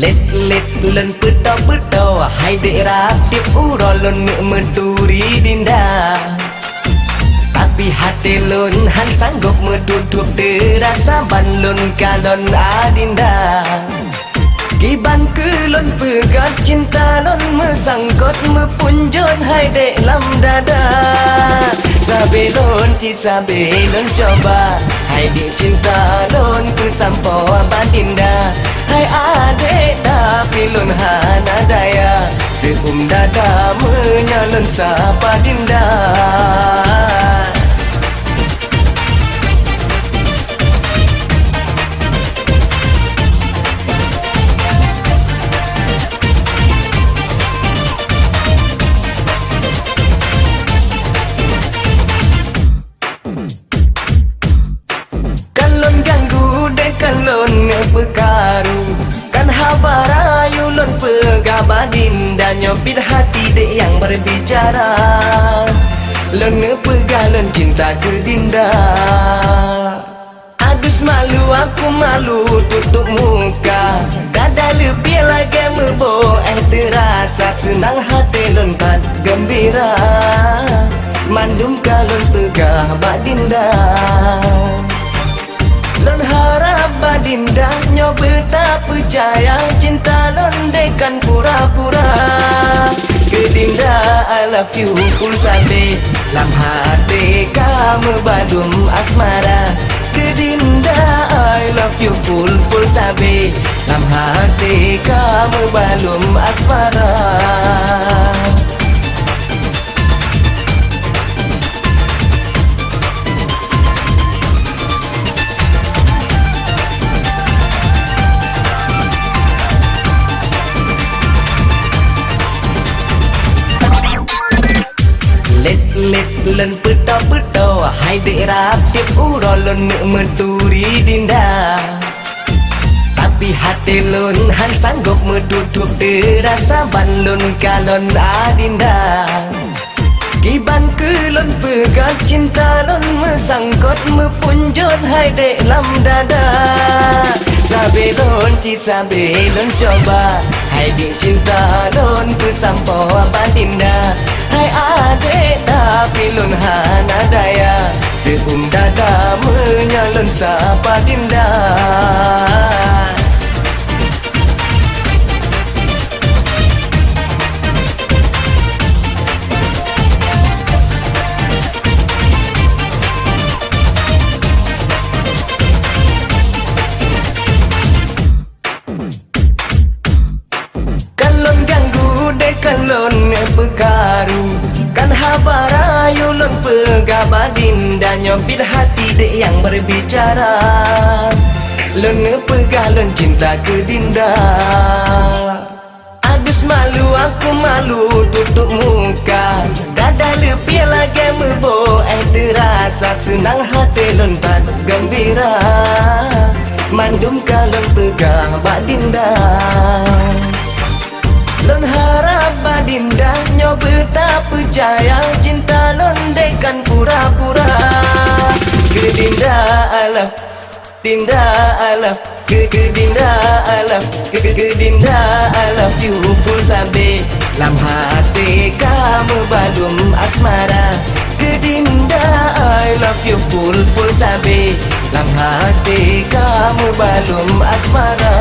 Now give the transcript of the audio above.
Len peta peta Hai dek rapip ura lon menturi dinda Tapi hati lon han sanggup metutup terasa ban lon kalon adinda Kiban ke lon pegat cinta lon mesangkot mepunjun hai dek lam dada Sabe lon ti sabe lon coba Hai dek cinta lon ku sampo abadinda Hai adek tapi lon hana daya Seum dada menyalon sapa dinda pegabadin Dan nyopit hati de yang berbicara. Lon ngepegalon cinta ke dinda. Agus malu aku malu tutup muka. Dada lebih lagi mebo Eh terasa senang hati lon tak gembira. Mandum kalon pegah badinda Lon harap badinda nyoba tak percaya Cinta dekan pura-pura. Kedinda I love you. Full sabe Lam hati kamu badum asmara. Kedinda I love you. Full full sabe Lam hati kamu balum asmara Let len peta peta Hai dek rapip ura lon menturi dinda. Tapi hati lon han sanggup metutup terasa ban lon kalon adinda. Ke lon pegat cinta lon mesangkot mepunjut hai dek lam dada. Sabe lon ti sabe lon coba. Hai dek cinta lon ku sampo abadinda Hai adek tapi lon hana daya Seum dada menyalon sapa dinda pegabadin Dan nyopit hati de yang berbicara. Lon pegalon cinta ke dinda. Agus malu aku malu tutup muka. Dada lebih lagi mebo Eh terasa senang hati lon tak gembira. Mandum kalon pegah badinda Lon harap badinda nyoba tak percaya Cinta lon dekan pura-pura. Ke dinda alaf Dinda alaf Ke ke dinda alaf Ke ke ke dinda alaf You full Lam hati kamu balum asmara. Ke dinda I love you full full sabe Lam hati kamu balum asmara